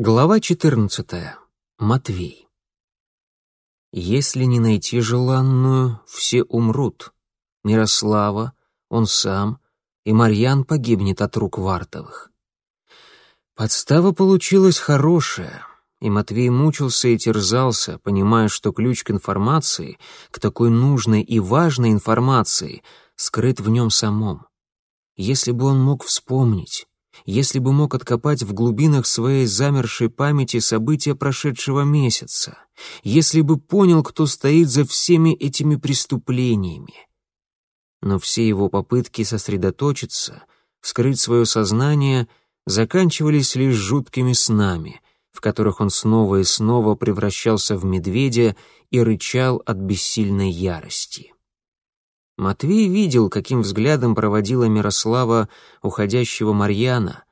Глава 14. Матвей. Если не найти желанную, все умрут. Мирослава, он сам, и Марьян погибнет от рук Вартовых. Подстава получилась хорошая, и Матвей мучился и терзался, понимая, что ключ к информации, к такой нужной и важной информации, скрыт в нем самом. Если бы он мог вспомнить, если бы мог откопать в глубинах своей замершей памяти события прошедшего месяца, если бы понял, кто стоит за всеми этими преступлениями. Но все его попытки сосредоточиться, вскрыть свое сознание, заканчивались лишь жуткими снами, в которых он снова и снова превращался в медведя и рычал от бессильной ярости. Матвей видел, каким взглядом проводила Мирослава уходящего Марьяна,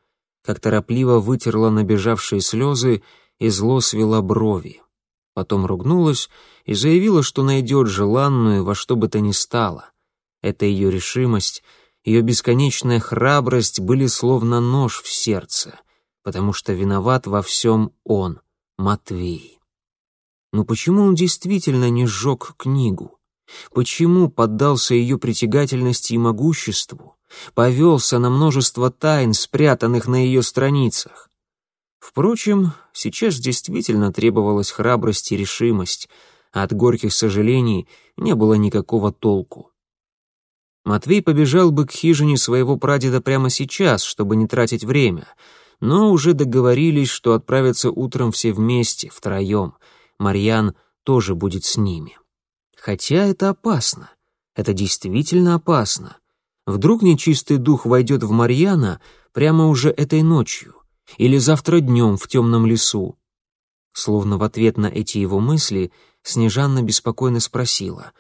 как торопливо вытерла набежавшие слезы и зло свела брови. Потом ругнулась и заявила, что найдет желанную во что бы то ни стало. Эта ее решимость, ее бесконечная храбрость были словно нож в сердце, потому что виноват во всем он, Матвей. Но почему он действительно не сжег книгу? Почему поддался ее притягательности и могуществу, повелся на множество тайн, спрятанных на ее страницах? Впрочем, сейчас действительно требовалась храбрость и решимость, а от горьких сожалений не было никакого толку. Матвей побежал бы к хижине своего прадеда прямо сейчас, чтобы не тратить время, но уже договорились, что отправятся утром все вместе, втроем. Марьян тоже будет с ними. Хотя это опасно. Это действительно опасно. Вдруг нечистый дух войдет в Марьяна прямо уже этой ночью или завтра днем в темном лесу. Словно в ответ на эти его мысли Снежанна беспокойно спросила,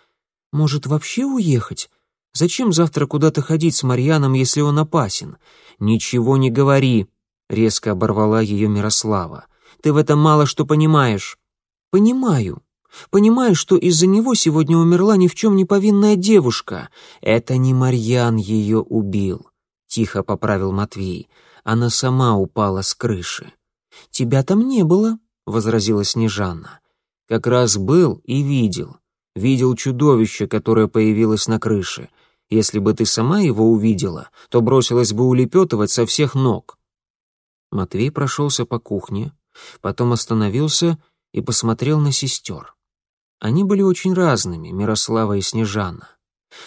«Может, вообще уехать? Зачем завтра куда-то ходить с Марьяном, если он опасен? Ничего не говори», — резко оборвала ее Мирослава. «Ты в этом мало что понимаешь». «Понимаю», Понимаю, что из-за него сегодня умерла ни в чем не повинная девушка. Это не Марьян ее убил, — тихо поправил Матвей. Она сама упала с крыши. Тебя там не было, — возразила Снежанна. Как раз был и видел. Видел чудовище, которое появилось на крыше. Если бы ты сама его увидела, то бросилась бы улепетывать со всех ног. Матвей прошелся по кухне, потом остановился и посмотрел на сестер. Они были очень разными, Мирослава и Снежана.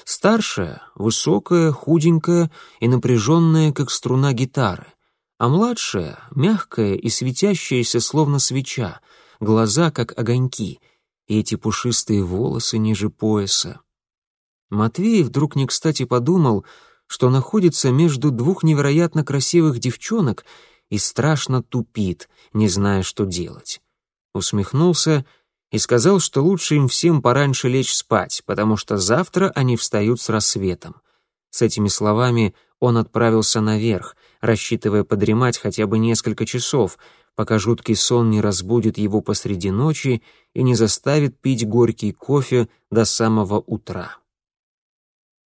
Старшая — высокая, худенькая и напряженная, как струна гитары, а младшая — мягкая и светящаяся, словно свеча, глаза, как огоньки, и эти пушистые волосы ниже пояса. Матвей вдруг не кстати подумал, что находится между двух невероятно красивых девчонок и страшно тупит, не зная, что делать. Усмехнулся — и сказал, что лучше им всем пораньше лечь спать, потому что завтра они встают с рассветом. С этими словами он отправился наверх, рассчитывая подремать хотя бы несколько часов, пока жуткий сон не разбудит его посреди ночи и не заставит пить горький кофе до самого утра.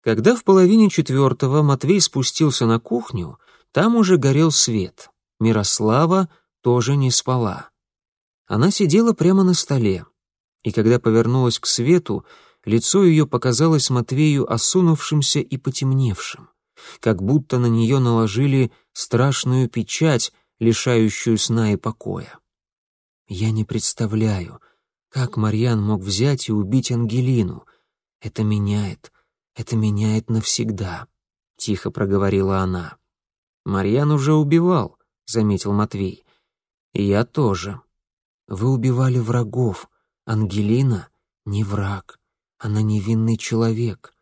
Когда в половине четвертого Матвей спустился на кухню, там уже горел свет. Мирослава тоже не спала. Она сидела прямо на столе и когда повернулась к свету, лицо ее показалось Матвею осунувшимся и потемневшим, как будто на нее наложили страшную печать, лишающую сна и покоя. Я не представляю, как Марьян мог взять и убить Ангелину. Это меняет, это меняет навсегда, — тихо проговорила она. Марьян уже убивал, — заметил Матвей. Я тоже. Вы убивали врагов, Ангелина не враг, она невинный человек.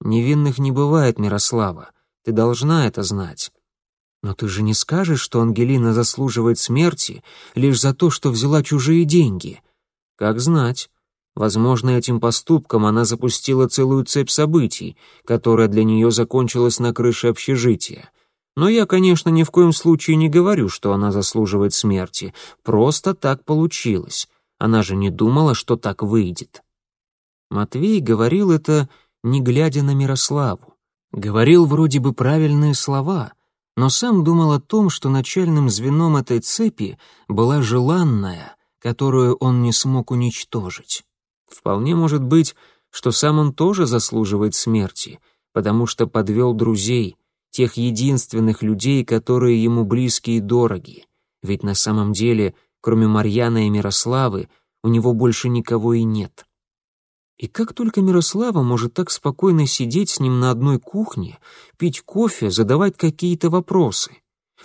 Невинных не бывает, Мирослава, ты должна это знать. Но ты же не скажешь, что Ангелина заслуживает смерти лишь за то, что взяла чужие деньги. Как знать. Возможно, этим поступком она запустила целую цепь событий, которая для нее закончилась на крыше общежития. Но я, конечно, ни в коем случае не говорю, что она заслуживает смерти. Просто так получилось. Она же не думала, что так выйдет. Матвей говорил это, не глядя на Мирославу. Говорил вроде бы правильные слова, но сам думал о том, что начальным звеном этой цепи была желанная, которую он не смог уничтожить. Вполне может быть, что сам он тоже заслуживает смерти, потому что подвел друзей, тех единственных людей, которые ему близки и дороги. Ведь на самом деле, кроме Марьяна и Мирославы, у него больше никого и нет. И как только Мирослава может так спокойно сидеть с ним на одной кухне, пить кофе, задавать какие-то вопросы?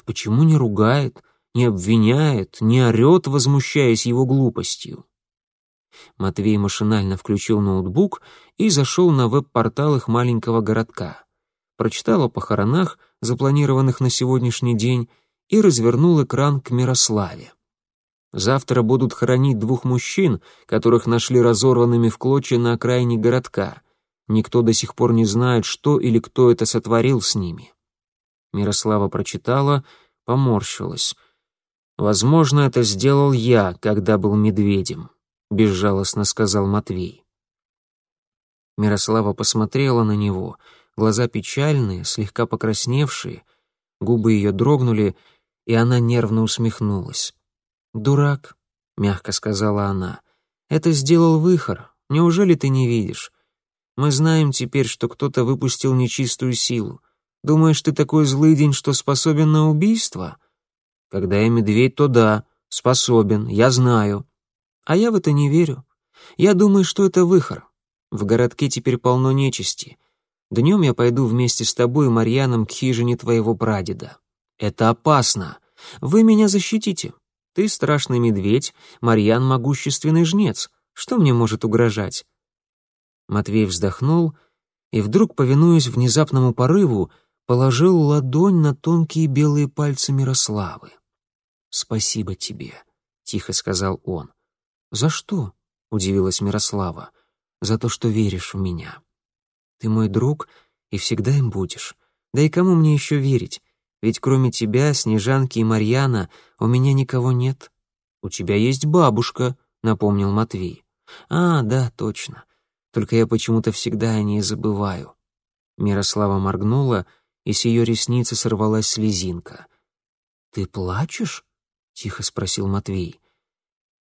Почему не ругает, не обвиняет, не орет, возмущаясь его глупостью? Матвей машинально включил ноутбук и зашел на веб-портал их маленького городка. Прочитал о похоронах, запланированных на сегодняшний день, и развернул экран к Мирославе. Завтра будут хоронить двух мужчин, которых нашли разорванными в клочья на окраине городка. Никто до сих пор не знает, что или кто это сотворил с ними. Мирослава прочитала, поморщилась. «Возможно, это сделал я, когда был медведем», — безжалостно сказал Матвей. Мирослава посмотрела на него, глаза печальные, слегка покрасневшие, губы ее дрогнули, и она нервно усмехнулась. «Дурак», — мягко сказала она, — «это сделал выхор. Неужели ты не видишь? Мы знаем теперь, что кто-то выпустил нечистую силу. Думаешь, ты такой злый день, что способен на убийство? Когда я медведь, то да, способен, я знаю. А я в это не верю. Я думаю, что это выхор. В городке теперь полно нечисти. Днем я пойду вместе с тобой и Марьяном к хижине твоего прадеда. Это опасно. Вы меня защитите. Ты страшный медведь, Марьян могущественный жнец. Что мне может угрожать?» Матвей вздохнул и вдруг, повинуясь внезапному порыву, положил ладонь на тонкие белые пальцы Мирославы. «Спасибо тебе», — тихо сказал он. «За что?» — удивилась Мирослава. «За то, что веришь в меня. Ты мой друг и всегда им будешь. Да и кому мне еще верить? Ведь кроме тебя, Снежанки и Марьяна, у меня никого нет. У тебя есть бабушка, напомнил Матвей. А, да, точно. Только я почему-то всегда о ней забываю. Мирослава моргнула, и с ее ресницы сорвалась слезинка. Ты плачешь? тихо спросил Матвей.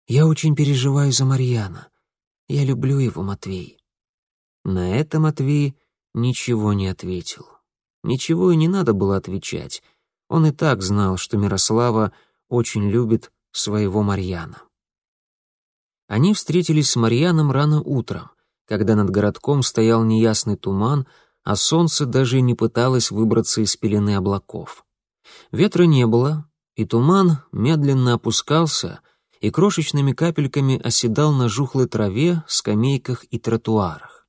Я очень переживаю за Марьяна. Я люблю его, Матвей. На это Матвей ничего не ответил. Ничего и не надо было отвечать. Он и так знал, что Мирослава очень любит своего Марьяна. Они встретились с Марьяном рано утром, когда над городком стоял неясный туман, а солнце даже не пыталось выбраться из пелены облаков. Ветра не было, и туман медленно опускался и крошечными капельками оседал на жухлой траве, скамейках и тротуарах.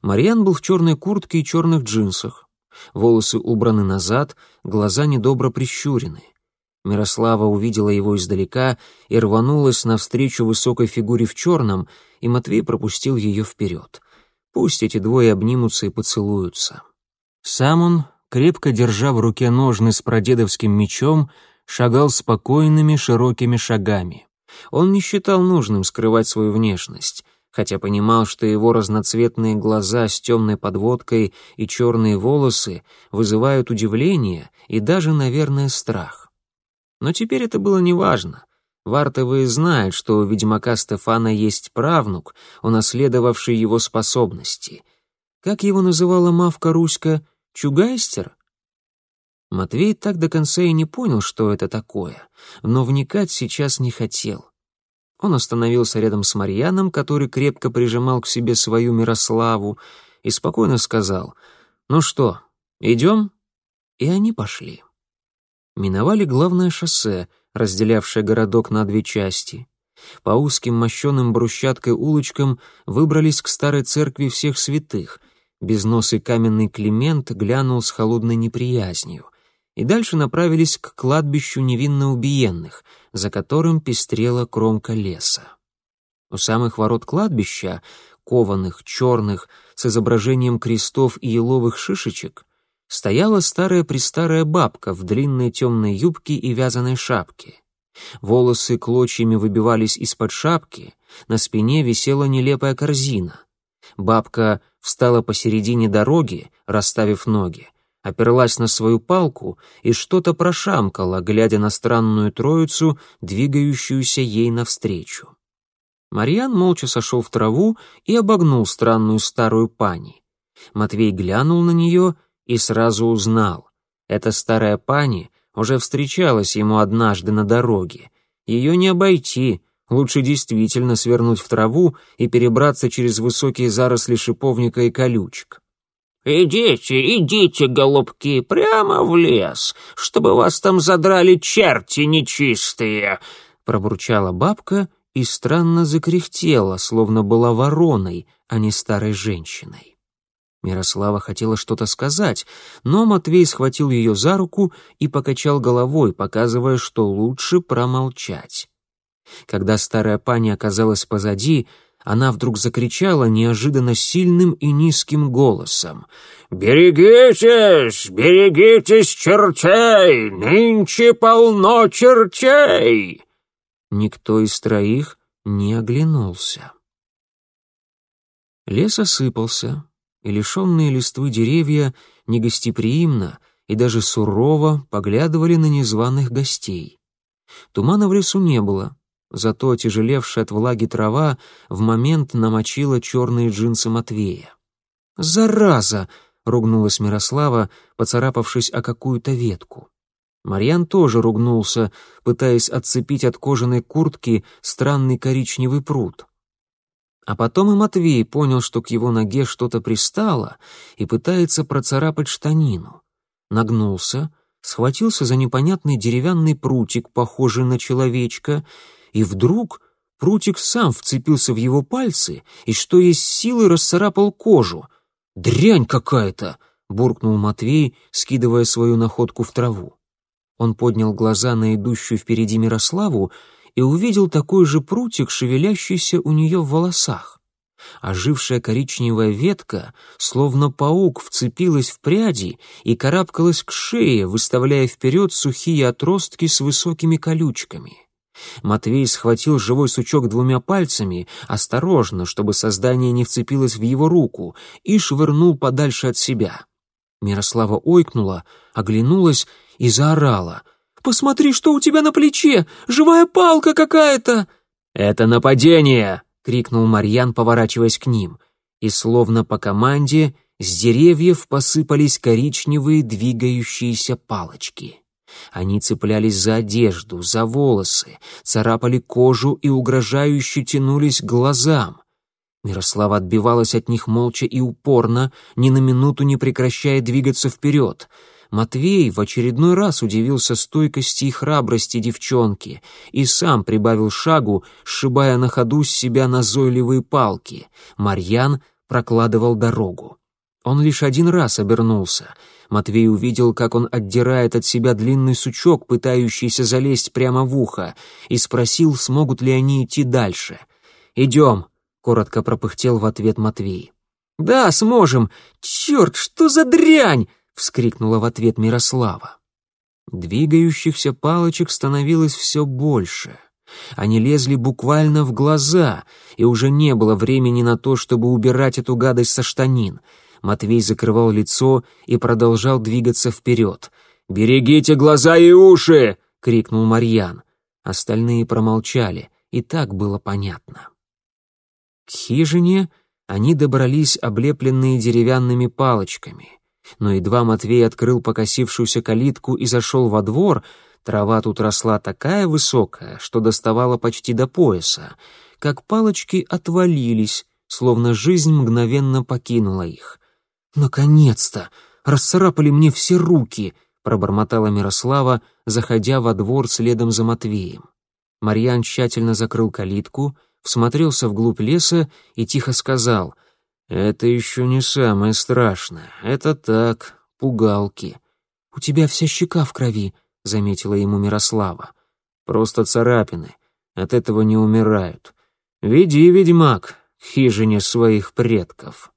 Марьян был в черной куртке и черных джинсах. Волосы убраны назад, глаза недобро прищурены. Мирослава увидела его издалека и рванулась навстречу высокой фигуре в черном, и Матвей пропустил ее вперед. Пусть эти двое обнимутся и поцелуются. Сам он, крепко держа в руке ножны с прадедовским мечом, шагал спокойными широкими шагами. Он не считал нужным скрывать свою внешность хотя понимал, что его разноцветные глаза с темной подводкой и черные волосы вызывают удивление и даже, наверное, страх. Но теперь это было неважно. Вартовые знают, что у ведьмака Стефана есть правнук, унаследовавший его способности. Как его называла мавка Руська? Чугайстер? Матвей так до конца и не понял, что это такое, но вникать сейчас не хотел. Он остановился рядом с Марьяном, который крепко прижимал к себе свою Мирославу, и спокойно сказал «Ну что, идем?» И они пошли. Миновали главное шоссе, разделявшее городок на две части. По узким мощеным брусчаткой улочкам выбрались к старой церкви всех святых. Безносый каменный Климент глянул с холодной неприязнью и дальше направились к кладбищу невинно убиенных, за которым пестрела кромка леса. У самых ворот кладбища, кованых, черных, с изображением крестов и еловых шишечек, стояла старая-престарая бабка в длинной темной юбке и вязаной шапке. Волосы клочьями выбивались из-под шапки, на спине висела нелепая корзина. Бабка встала посередине дороги, расставив ноги, оперлась на свою палку и что-то прошамкала, глядя на странную троицу, двигающуюся ей навстречу. Марьян молча сошел в траву и обогнул странную старую пани. Матвей глянул на нее и сразу узнал. Эта старая пани уже встречалась ему однажды на дороге. Ее не обойти, лучше действительно свернуть в траву и перебраться через высокие заросли шиповника и колючек. «Идите, идите, голубки, прямо в лес, чтобы вас там задрали черти нечистые!» Пробурчала бабка и странно закряхтела, словно была вороной, а не старой женщиной. Мирослава хотела что-то сказать, но Матвей схватил ее за руку и покачал головой, показывая, что лучше промолчать. Когда старая пани оказалась позади, она вдруг закричала неожиданно сильным и низким голосом. «Берегитесь, берегитесь чертей! Нынче полно чертей!» Никто из троих не оглянулся. Лес осыпался, и лишенные листвы деревья негостеприимно и даже сурово поглядывали на незваных гостей. Тумана в лесу не было, зато отяжелевшая от влаги трава в момент намочила черные джинсы Матвея. «Зараза!» — ругнулась Мирослава, поцарапавшись о какую-то ветку. Марьян тоже ругнулся, пытаясь отцепить от кожаной куртки странный коричневый пруд. А потом и Матвей понял, что к его ноге что-то пристало и пытается процарапать штанину. Нагнулся, схватился за непонятный деревянный прутик, похожий на человечка, и вдруг прутик сам вцепился в его пальцы и, что есть силы, расцарапал кожу. «Дрянь какая-то!» — буркнул Матвей, скидывая свою находку в траву. Он поднял глаза на идущую впереди Мирославу и увидел такой же прутик, шевелящийся у нее в волосах. Ожившая коричневая ветка, словно паук, вцепилась в пряди и карабкалась к шее, выставляя вперед сухие отростки с высокими колючками. Матвей схватил живой сучок двумя пальцами, осторожно, чтобы создание не вцепилось в его руку, и швырнул подальше от себя. Мирослава ойкнула, оглянулась и заорала. «Посмотри, что у тебя на плече! Живая палка какая-то!» «Это нападение!» — крикнул Марьян, поворачиваясь к ним. И словно по команде с деревьев посыпались коричневые двигающиеся палочки. Они цеплялись за одежду, за волосы, царапали кожу и угрожающе тянулись к глазам. Мирослава отбивалась от них молча и упорно, ни на минуту не прекращая двигаться вперед — Матвей в очередной раз удивился стойкости и храбрости девчонки и сам прибавил шагу, сшибая на ходу с себя назойливые палки. Марьян прокладывал дорогу. Он лишь один раз обернулся. Матвей увидел, как он отдирает от себя длинный сучок, пытающийся залезть прямо в ухо, и спросил, смогут ли они идти дальше. «Идем», — коротко пропыхтел в ответ Матвей. «Да, сможем! Черт, что за дрянь!» — вскрикнула в ответ Мирослава. Двигающихся палочек становилось все больше. Они лезли буквально в глаза, и уже не было времени на то, чтобы убирать эту гадость со штанин. Матвей закрывал лицо и продолжал двигаться вперед. «Берегите глаза и уши!» — крикнул Марьян. Остальные промолчали, и так было понятно. К хижине они добрались, облепленные деревянными палочками — но едва Матвей открыл покосившуюся калитку и зашел во двор, трава тут росла такая высокая, что доставала почти до пояса, как палочки отвалились, словно жизнь мгновенно покинула их. «Наконец-то! Расцарапали мне все руки!» — пробормотала Мирослава, заходя во двор следом за Матвеем. Марьян тщательно закрыл калитку, всмотрелся вглубь леса и тихо сказал — «Это еще не самое страшное. Это так, пугалки». «У тебя вся щека в крови», — заметила ему Мирослава. «Просто царапины. От этого не умирают. Веди, ведьмак, к хижине своих предков».